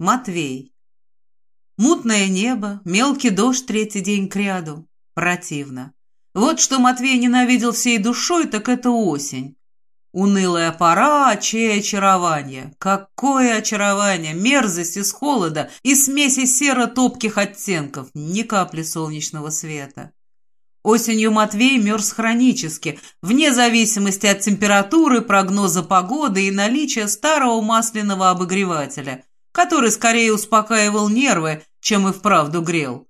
Матвей. Мутное небо, мелкий дождь третий день кряду. Противно. Вот что Матвей ненавидел всей душой, так это осень. Унылая пора, чей очарование. Какое очарование! Мерзость из холода и смеси серо-топких оттенков, ни капли солнечного света. Осенью Матвей мерз хронически, вне зависимости от температуры, прогноза погоды и наличия старого масляного обогревателя, который скорее успокаивал нервы, чем и вправду грел.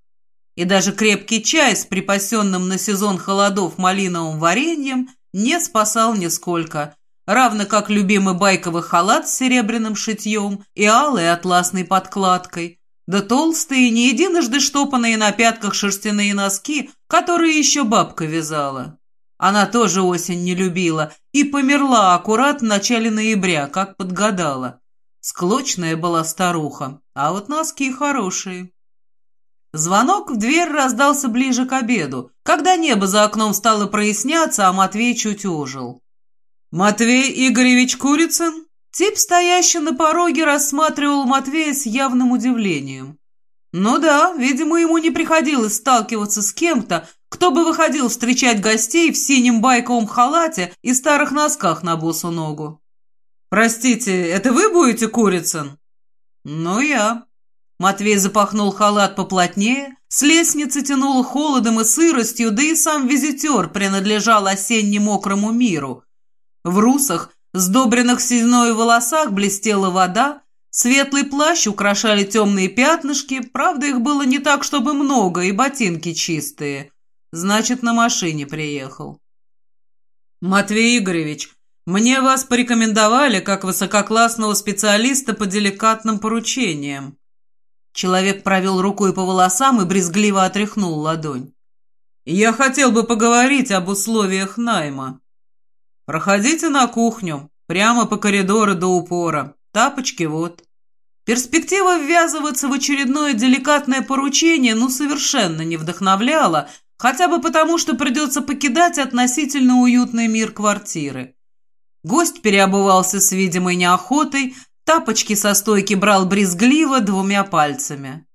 И даже крепкий чай с припасенным на сезон холодов малиновым вареньем не спасал нисколько, равно как любимый байковый халат с серебряным шитьем и алой атласной подкладкой, да толстые, не единожды штопанные на пятках шерстяные носки, которые еще бабка вязала. Она тоже осень не любила и померла аккурат в начале ноября, как подгадала. Склочная была старуха, а вот носки хорошие. Звонок в дверь раздался ближе к обеду, когда небо за окном стало проясняться, а Матвей чуть ожил. «Матвей Игоревич Курицын?» Тип, стоящий на пороге, рассматривал Матвея с явным удивлением. Ну да, видимо, ему не приходилось сталкиваться с кем-то, кто бы выходил встречать гостей в синем байковом халате и старых носках на босу ногу. «Простите, это вы будете Курицын?» «Ну, я». Матвей запахнул халат поплотнее, с лестницы тянуло холодом и сыростью, да и сам визитер принадлежал осенне-мокрому миру. В русах сдобренных сединой волосах блестела вода, светлый плащ украшали темные пятнышки, правда, их было не так, чтобы много, и ботинки чистые. Значит, на машине приехал. «Матвей Игоревич, мне вас порекомендовали как высококлассного специалиста по деликатным поручениям». Человек провел рукой по волосам и брезгливо отряхнул ладонь. «Я хотел бы поговорить об условиях найма». «Проходите на кухню, прямо по коридору до упора. Тапочки вот». Перспектива ввязываться в очередное деликатное поручение ну совершенно не вдохновляла, хотя бы потому, что придется покидать относительно уютный мир квартиры. Гость переобувался с видимой неохотой, тапочки со стойки брал брезгливо двумя пальцами.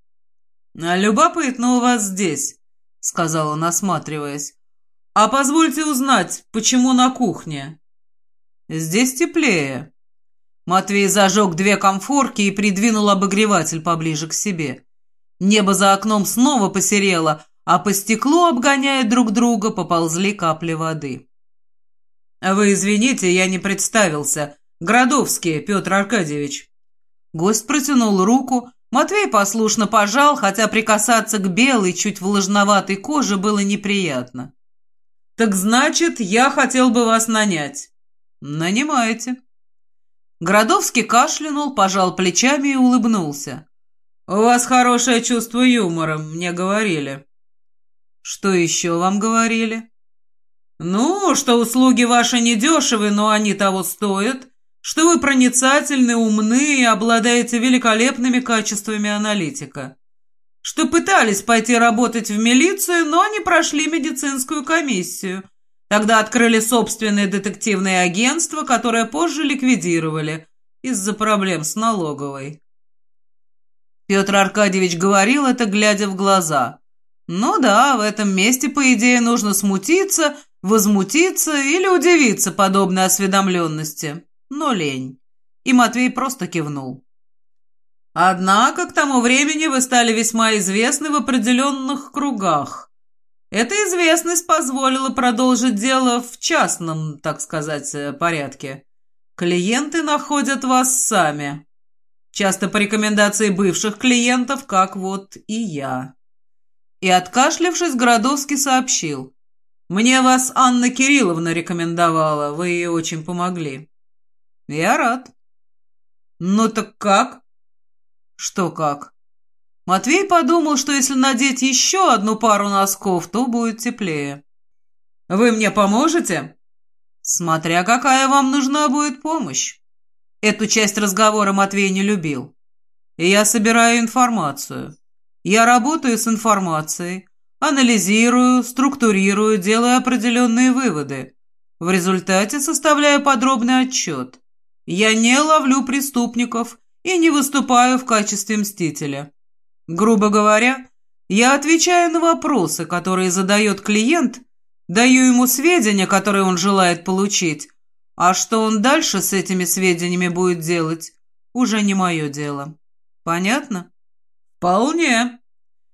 «А «Любопытно у вас здесь», — сказал он, осматриваясь. «А позвольте узнать, почему на кухне?» «Здесь теплее». Матвей зажег две комфорки и придвинул обогреватель поближе к себе. Небо за окном снова посерело, а по стеклу, обгоняя друг друга, поползли капли воды. «Вы извините, я не представился. Градовский Петр Аркадьевич». Гость протянул руку, Матвей послушно пожал, хотя прикасаться к белой, чуть влажноватой коже было неприятно. «Так значит, я хотел бы вас нанять». «Нанимаете». Городовский кашлянул, пожал плечами и улыбнулся. «У вас хорошее чувство юмора, мне говорили». «Что еще вам говорили?» «Ну, что услуги ваши недешевы, но они того стоят, что вы проницательны, умны и обладаете великолепными качествами аналитика, что пытались пойти работать в милицию, но не прошли медицинскую комиссию. Тогда открыли собственное детективное агентство, которое позже ликвидировали из-за проблем с налоговой. Петр Аркадьевич говорил это, глядя в глаза. Ну да, в этом месте, по идее, нужно смутиться, возмутиться или удивиться подобной осведомленности. Но лень. И Матвей просто кивнул. Однако к тому времени вы стали весьма известны в определенных кругах. Эта известность позволила продолжить дело в частном, так сказать, порядке. Клиенты находят вас сами. Часто по рекомендации бывших клиентов, как вот и я. И, откашлявшись, Городовский сообщил. «Мне вас Анна Кирилловна рекомендовала, вы ей очень помогли». «Я рад». «Ну так как?» «Что как?» Матвей подумал, что если надеть еще одну пару носков, то будет теплее. «Вы мне поможете?» «Смотря какая вам нужна будет помощь». Эту часть разговора Матвей не любил. «Я собираю информацию. Я работаю с информацией, анализирую, структурирую, делаю определенные выводы. В результате составляю подробный отчет. Я не ловлю преступников и не выступаю в качестве мстителя. Грубо говоря, я отвечаю на вопросы, которые задает клиент, даю ему сведения, которые он желает получить, а что он дальше с этими сведениями будет делать, уже не мое дело. Понятно? Вполне.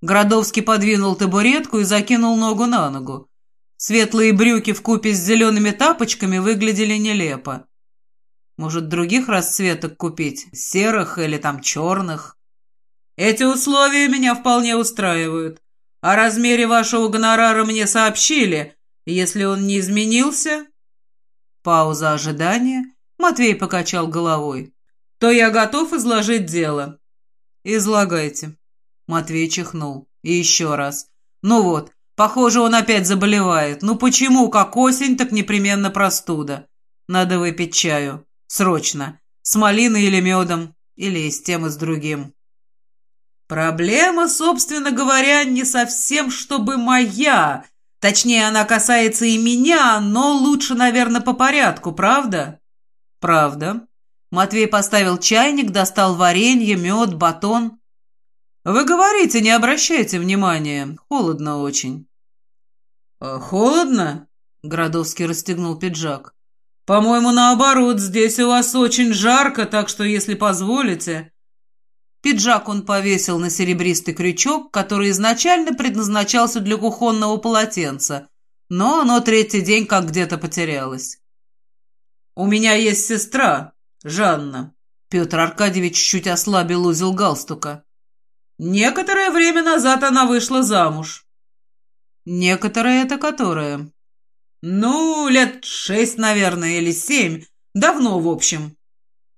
Градовский подвинул табуретку и закинул ногу на ногу. Светлые брюки в купе с зелеными тапочками выглядели нелепо. Может, других расцветок купить? Серых или там черных? Эти условия меня вполне устраивают. О размере вашего гонорара мне сообщили. Если он не изменился... Пауза ожидания. Матвей покачал головой. То я готов изложить дело. Излагайте. Матвей чихнул. И еще раз. Ну вот, похоже, он опять заболевает. Ну почему, как осень, так непременно простуда? Надо выпить чаю. Срочно. С малиной или медом. Или и с тем, и с другим. Проблема, собственно говоря, не совсем чтобы моя. Точнее, она касается и меня, но лучше, наверное, по порядку, правда? Правда. Матвей поставил чайник, достал варенье, мед, батон. Вы говорите, не обращайте внимания. Холодно очень. «Э, «Холодно?» — Градовский расстегнул пиджак. «По-моему, наоборот, здесь у вас очень жарко, так что, если позволите...» Пиджак он повесил на серебристый крючок, который изначально предназначался для кухонного полотенца, но оно третий день как где-то потерялось. «У меня есть сестра, Жанна». Петр Аркадьевич чуть ослабил узел галстука. «Некоторое время назад она вышла замуж». «Некоторое это которое?» Ну, лет шесть, наверное, или семь. Давно, в общем.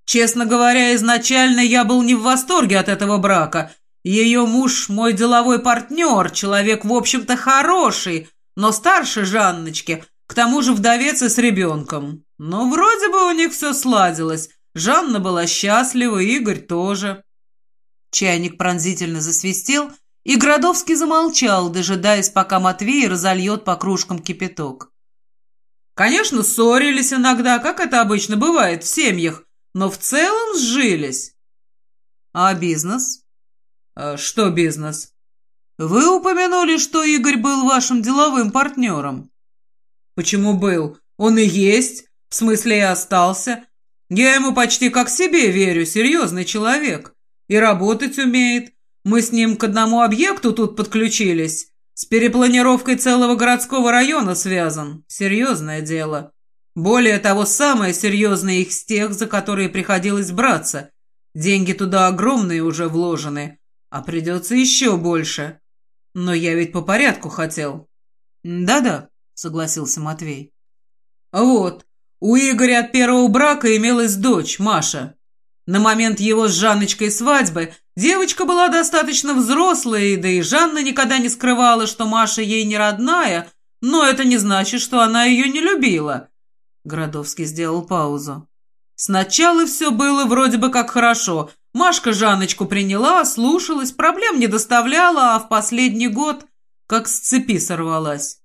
Честно говоря, изначально я был не в восторге от этого брака. Ее муж мой деловой партнер, человек, в общем-то, хороший, но старше Жанночки, к тому же вдовец и с ребенком. Но вроде бы у них все сладилось. Жанна была счастлива, Игорь тоже. Чайник пронзительно засвистел, и Градовский замолчал, дожидаясь, пока Матвей разольет по кружкам кипяток. Конечно, ссорились иногда, как это обычно бывает в семьях, но в целом сжились. А бизнес? А что бизнес? Вы упомянули, что Игорь был вашим деловым партнером. Почему был? Он и есть, в смысле и остался. Я ему почти как себе верю, серьезный человек. И работать умеет. Мы с ним к одному объекту тут подключились. С перепланировкой целого городского района связан. Серьезное дело. Более того, самое серьезное их с тех, за которые приходилось браться. Деньги туда огромные уже вложены, а придется еще больше. Но я ведь по порядку хотел. Да-да, согласился Матвей. Вот, у Игоря от первого брака имелась дочь, Маша. На момент его с Жанночкой свадьбы девочка была достаточно взрослой, да и Жанна никогда не скрывала, что Маша ей не родная, но это не значит, что она ее не любила. Градовский сделал паузу. Сначала все было вроде бы как хорошо. Машка Жанночку приняла, слушалась, проблем не доставляла, а в последний год как с цепи сорвалась.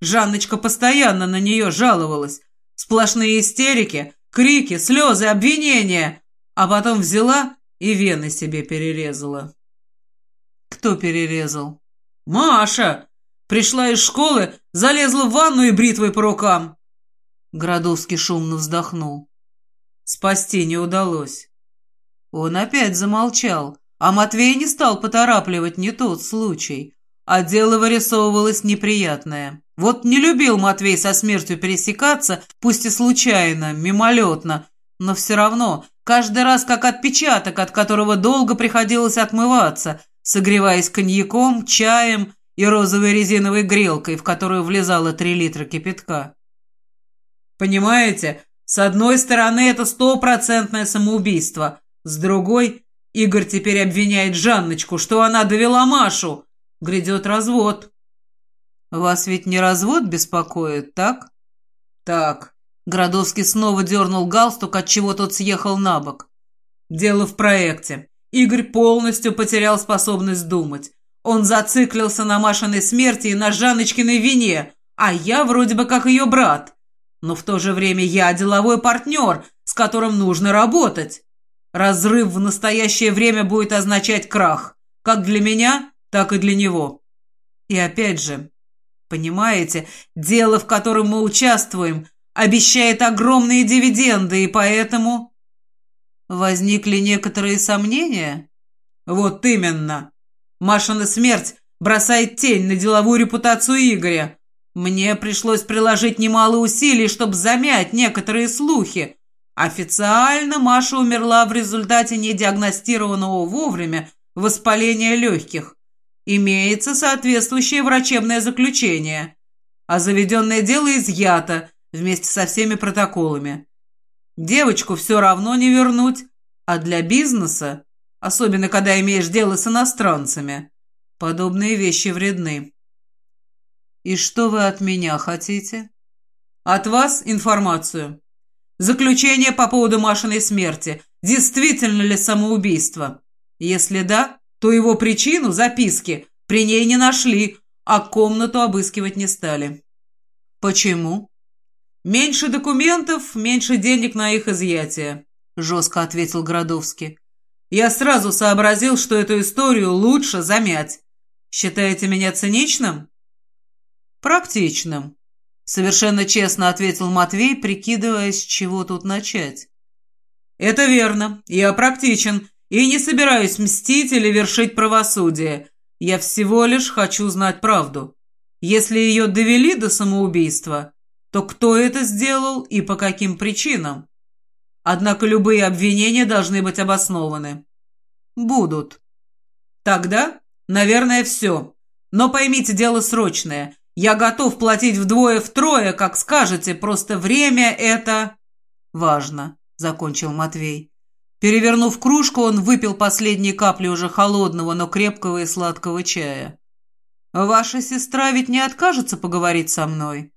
Жанночка постоянно на нее жаловалась. Сплошные истерики, крики, слезы, обвинения а потом взяла и вены себе перерезала. Кто перерезал? Маша! Пришла из школы, залезла в ванну и бритвой по рукам. Градовский шумно вздохнул. Спасти не удалось. Он опять замолчал, а Матвей не стал поторапливать не тот случай. А дело вырисовывалось неприятное. Вот не любил Матвей со смертью пересекаться, пусть и случайно, мимолетно, но все равно Каждый раз как отпечаток, от которого долго приходилось отмываться, согреваясь коньяком, чаем и розовой резиновой грелкой, в которую влезало три литра кипятка. Понимаете, с одной стороны это стопроцентное самоубийство, с другой Игорь теперь обвиняет Жанночку, что она довела Машу. Грядет развод. Вас ведь не развод беспокоит, так? Так. Градовский снова дернул галстук, от чего тот съехал на бок. «Дело в проекте. Игорь полностью потерял способность думать. Он зациклился на Машиной смерти и на Жанночкиной вине, а я вроде бы как ее брат. Но в то же время я деловой партнер, с которым нужно работать. Разрыв в настоящее время будет означать крах, как для меня, так и для него. И опять же, понимаете, дело, в котором мы участвуем, обещает огромные дивиденды, и поэтому... Возникли некоторые сомнения? Вот именно. Машина смерть бросает тень на деловую репутацию Игоря. Мне пришлось приложить немало усилий, чтобы замять некоторые слухи. Официально Маша умерла в результате недиагностированного вовремя воспаления легких. Имеется соответствующее врачебное заключение. А заведенное дело изъято вместе со всеми протоколами. Девочку все равно не вернуть, а для бизнеса, особенно когда имеешь дело с иностранцами, подобные вещи вредны. И что вы от меня хотите? От вас информацию. Заключение по поводу Машиной смерти. Действительно ли самоубийство? Если да, то его причину, записки, при ней не нашли, а комнату обыскивать не стали. Почему? «Меньше документов, меньше денег на их изъятие», — жестко ответил Градовский. «Я сразу сообразил, что эту историю лучше замять. Считаете меня циничным?» «Практичным», — совершенно честно ответил Матвей, прикидывая, с чего тут начать. «Это верно. Я практичен и не собираюсь мстить или вершить правосудие. Я всего лишь хочу знать правду. Если ее довели до самоубийства, то кто это сделал и по каким причинам? Однако любые обвинения должны быть обоснованы. Будут. Тогда, наверное, все. Но поймите, дело срочное. Я готов платить вдвое-втрое, как скажете, просто время это... Важно, закончил Матвей. Перевернув кружку, он выпил последние капли уже холодного, но крепкого и сладкого чая. «Ваша сестра ведь не откажется поговорить со мной?»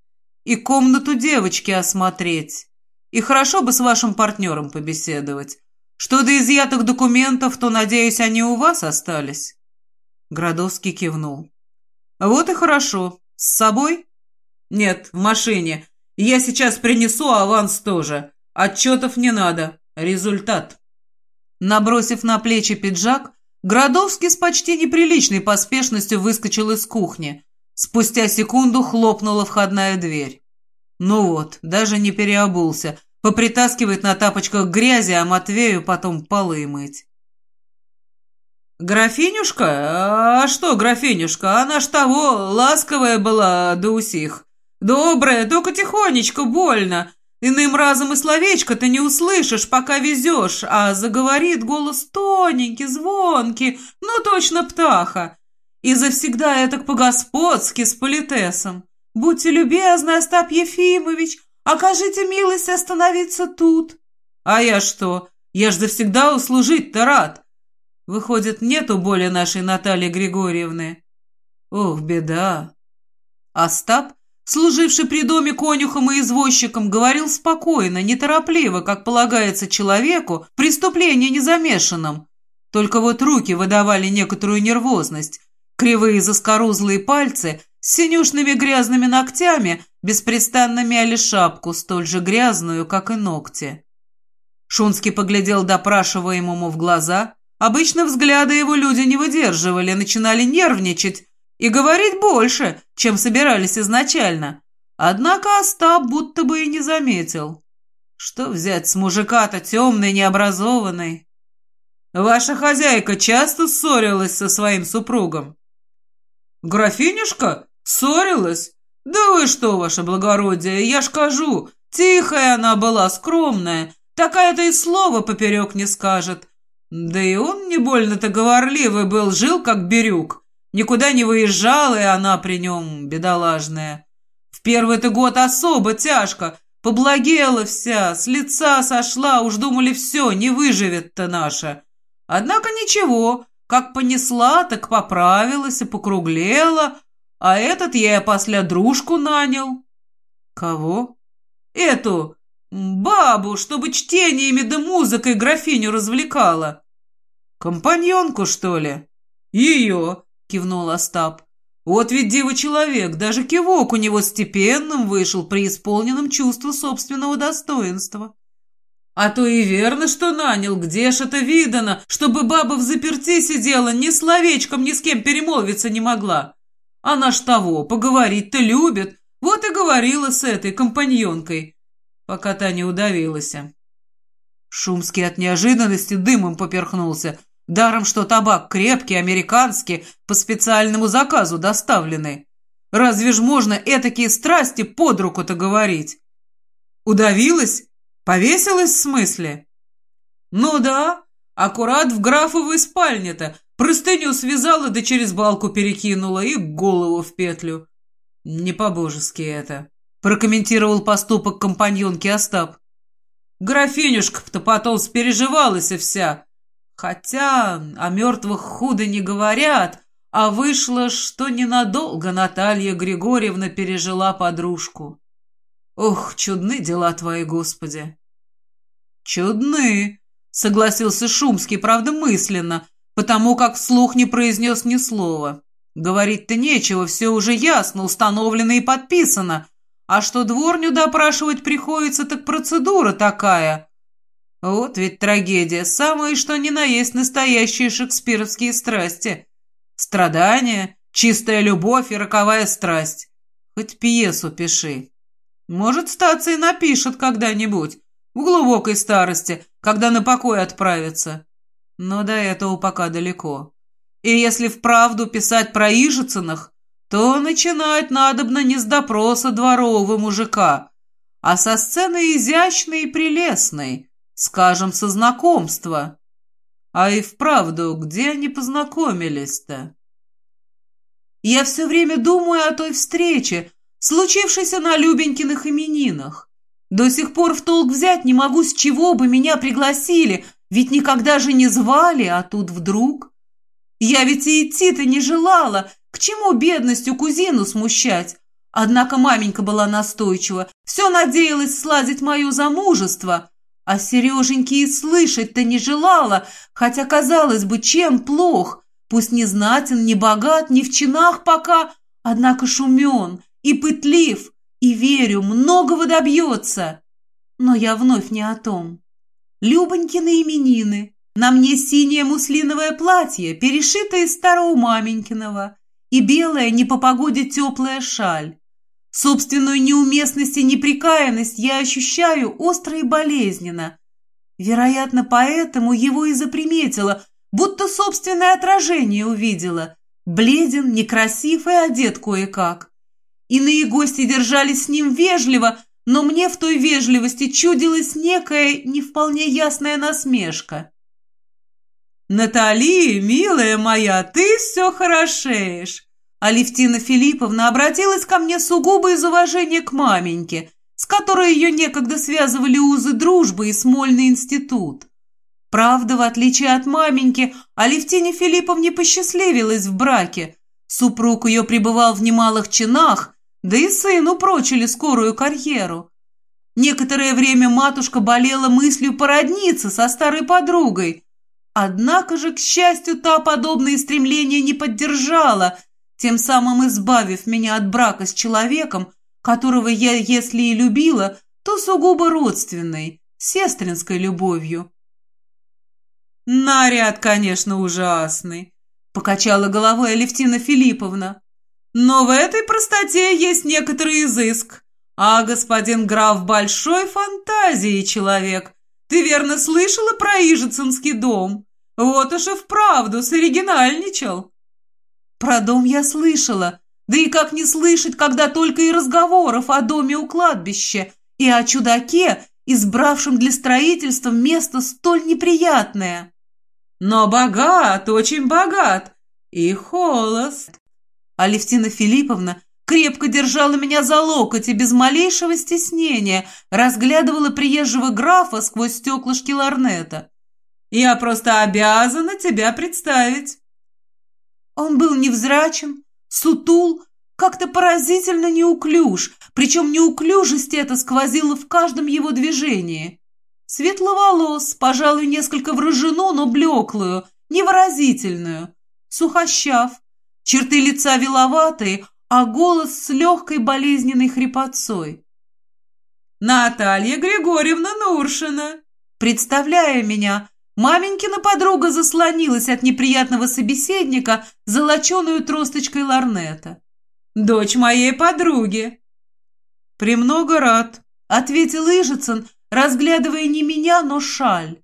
И комнату девочки осмотреть. И хорошо бы с вашим партнером побеседовать. Что до изъятых документов, то, надеюсь, они у вас остались?» Градовский кивнул. «Вот и хорошо. С собой?» «Нет, в машине. Я сейчас принесу аванс тоже. Отчетов не надо. Результат». Набросив на плечи пиджак, Градовский с почти неприличной поспешностью выскочил из кухни, Спустя секунду хлопнула входная дверь. Ну вот, даже не переобулся. Попритаскивает на тапочках грязи, а Матвею потом полы мыть. «Графинюшка? А что графинюшка? Она ж того, ласковая была до усих. Добрая, только тихонечко, больно. Иным разом и словечко ты не услышишь, пока везешь, а заговорит голос тоненький, звонкий, ну точно птаха. И завсегда я так по-господски с политесом. Будьте любезны, Остап Ефимович, окажите милость остановиться тут. А я что? Я ж завсегда услужить-то рад. Выходит, нету боли нашей Натальи Григорьевны. Ох, беда. Остап, служивший при доме конюхом и извозчиком, говорил спокойно, неторопливо, как полагается человеку, в преступлении незамешанном. Только вот руки выдавали некоторую нервозность, Кривые заскорузлые пальцы с синюшными грязными ногтями беспрестанно мяли шапку, столь же грязную, как и ногти. Шунский поглядел допрашиваемому в глаза. Обычно взгляды его люди не выдерживали, начинали нервничать и говорить больше, чем собирались изначально. Однако Остап будто бы и не заметил. Что взять с мужика-то темный, необразованный? Ваша хозяйка часто ссорилась со своим супругом? «Графинюшка? Ссорилась? Да вы что, ваше благородие, я ж кажу, тихая она была, скромная, такая-то и слова поперек не скажет. Да и он не больно-то говорливый был, жил как бирюк, никуда не выезжал, и она при нем бедолажная. В первый-то год особо тяжко, поблагела вся, с лица сошла, уж думали все, не выживет-то наша. Однако ничего, как понесла, так поправилась и покруглела, а этот я после дружку нанял. Кого? Эту, бабу, чтобы чтениями да музыкой графиню развлекала. Компаньонку, что ли? Ее, кивнул Остап. Вот ведь дива человек, даже кивок у него степенным вышел, при исполненном чувство собственного достоинства. А то и верно, что нанял. Где ж это видано, чтобы баба в заперти сидела, ни словечком ни с кем перемолвиться не могла? Она ж того, поговорить-то любит. Вот и говорила с этой компаньонкой, пока та не удавилась. Шумский от неожиданности дымом поперхнулся. Даром, что табак крепкий, американский, по специальному заказу доставленный. Разве ж можно этакие страсти под руку-то говорить? Удавилась? Повесилась в смысле? Ну да, аккурат в графовой спальне-то. Простыню связала да через балку перекинула и голову в петлю. Не по-божески это, прокомментировал поступок компаньонки Остап. Графинюшка-то потом спереживалась и вся. Хотя о мертвых худо не говорят, а вышло, что ненадолго Наталья Григорьевна пережила подружку. Ох, чудны дела твои, Господи! «Чудны», — согласился Шумский, правда, мысленно, потому как вслух не произнес ни слова. Говорить-то нечего, все уже ясно, установлено и подписано. А что дворню допрашивать приходится, так процедура такая. Вот ведь трагедия, самое что ни на есть настоящие шекспировские страсти. Страдания, чистая любовь и роковая страсть. Хоть пьесу пиши. Может, статься и напишет когда-нибудь, в глубокой старости, когда на покой отправится. Но до этого пока далеко. И если вправду писать про Ижицыных, то начинать надобно не с допроса дворового мужика, а со сцены изящной и прелестной, скажем, со знакомства. А и вправду, где они познакомились-то? Я все время думаю о той встрече, случившейся на Любенькиных именинах. До сих пор в толк взять не могу, с чего бы меня пригласили, ведь никогда же не звали, а тут вдруг. Я ведь и идти-то не желала, к чему бедностью кузину смущать. Однако маменька была настойчива, все надеялась сладить мое замужество, а Сереженьки и слышать-то не желала, хотя, казалось бы, чем плох, пусть не знатен, не богат, не в чинах пока, однако шумен и пытлив, и верю, многого добьется. Но я вновь не о том. Любонькины именины. На мне синее муслиновое платье, перешитое из старого маменькиного, и белая не по погоде теплая шаль. Собственную неуместность и неприкаянность я ощущаю остро и болезненно. Вероятно, поэтому его и заприметила, будто собственное отражение увидела. Бледен, некрасив и одет кое-как. Иные гости держались с ним вежливо, но мне в той вежливости чудилась некая не вполне ясная насмешка. «Натали, милая моя, ты все хорошеешь!» Алевтина Филипповна обратилась ко мне сугубо из уважения к маменьке, с которой ее некогда связывали узы дружбы и Смольный институт. Правда, в отличие от маменьки, Алевтине Филипповне посчастливилась в браке. Супруг ее пребывал в немалых чинах, да и сыну прочили скорую карьеру. Некоторое время матушка болела мыслью породниться со старой подругой. Однако же, к счастью, та подобные стремления не поддержала, тем самым избавив меня от брака с человеком, которого я, если и любила, то сугубо родственной, сестринской любовью. «Наряд, конечно, ужасный», — покачала головой Алевтина Филипповна. Но в этой простоте есть некоторый изыск. А господин граф большой фантазии человек. Ты верно слышала про Ижицынский дом? Вот уж и вправду соригинальничал. Про дом я слышала. Да и как не слышать, когда только и разговоров о доме у кладбища и о чудаке, избравшем для строительства место столь неприятное. Но богат, очень богат и холост. Алевтина Филипповна крепко держала меня за локоть и без малейшего стеснения разглядывала приезжего графа сквозь стеклышки ларнета. «Я просто обязана тебя представить». Он был невзрачен, сутул, как-то поразительно неуклюж, причем неуклюжесть эта сквозила в каждом его движении. Светловолос, пожалуй, несколько в но блеклую, невыразительную, сухощав, черты лица виловатые, а голос с легкой болезненной хрипотцой. «Наталья Григорьевна Нуршина!» Представляя меня, маменькина подруга заслонилась от неприятного собеседника золоченую тросточкой ларнета. «Дочь моей подруги!» «Премного рад», — ответил Ижицын, разглядывая не меня, но шаль.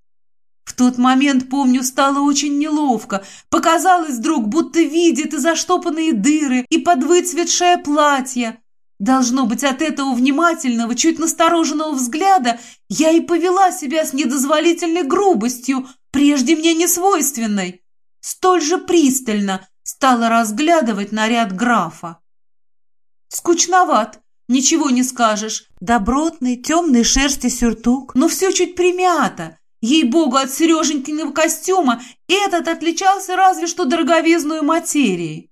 В тот момент, помню, стало очень неловко. Показалось вдруг, будто видит и заштопанные дыры, и подвыцветшее платье. Должно быть, от этого внимательного, чуть настороженного взгляда я и повела себя с недозволительной грубостью, прежде мне не свойственной. Столь же пристально стала разглядывать наряд графа. Скучноват, ничего не скажешь. Добротный, темный шерсти сюртук, но все чуть примято. Ей-богу, от Сереженькиного костюма этот отличался разве что дороговизную материей.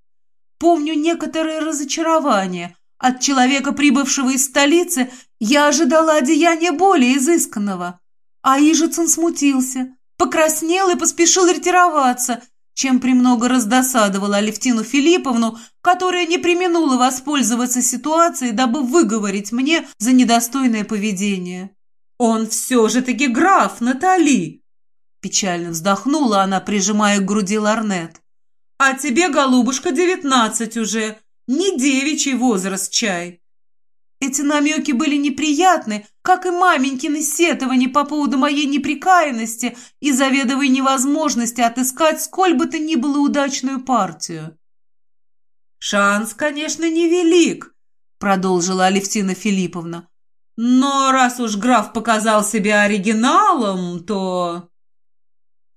Помню некоторое разочарование. От человека, прибывшего из столицы, я ожидала одеяния более изысканного. А Ижицын смутился, покраснел и поспешил ретироваться, чем премного раздосадовала Алевтину Филипповну, которая не применула воспользоваться ситуацией, дабы выговорить мне за недостойное поведение. «Он все же таки граф, Натали!» Печально вздохнула она, прижимая к груди ларнет. «А тебе, голубушка, девятнадцать уже, не девичий возраст чай!» Эти намеки были неприятны, как и маменькины сетования по поводу моей неприкаянности и заведовой невозможности отыскать сколь бы то ни было удачную партию. «Шанс, конечно, невелик», — продолжила Алевтина Филипповна. Но раз уж граф показал себя оригиналом, то...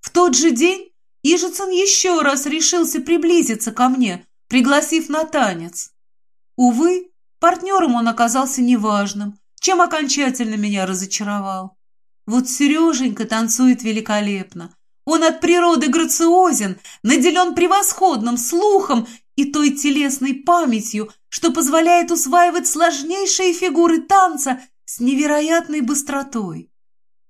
В тот же день Ижицын еще раз решился приблизиться ко мне, пригласив на танец. Увы, партнером он оказался неважным, чем окончательно меня разочаровал. Вот Сереженька танцует великолепно. Он от природы грациозен, наделен превосходным слухом и той телесной памятью, что позволяет усваивать сложнейшие фигуры танца с невероятной быстротой.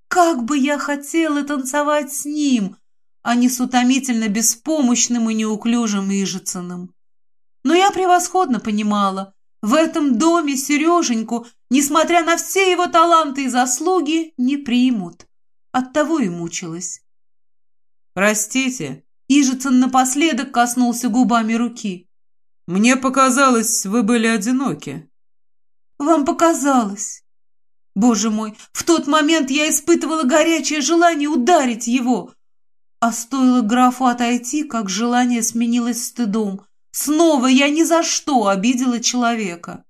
Как бы я хотела танцевать с ним, а не с утомительно беспомощным и неуклюжим Ижицыным. Но я превосходно понимала, в этом доме Сереженьку, несмотря на все его таланты и заслуги, не примут. Оттого и мучилась. «Простите», — Ижицын напоследок коснулся губами руки. Мне показалось, вы были одиноки. Вам показалось. Боже мой, в тот момент я испытывала горячее желание ударить его. А стоило графу отойти, как желание сменилось стыдом. Снова я ни за что обидела человека.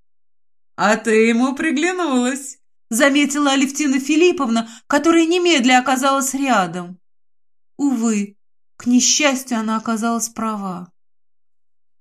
«А ты ему приглянулась», — заметила Алевтина Филипповна, которая немедля оказалась рядом. Увы, к несчастью, она оказалась права.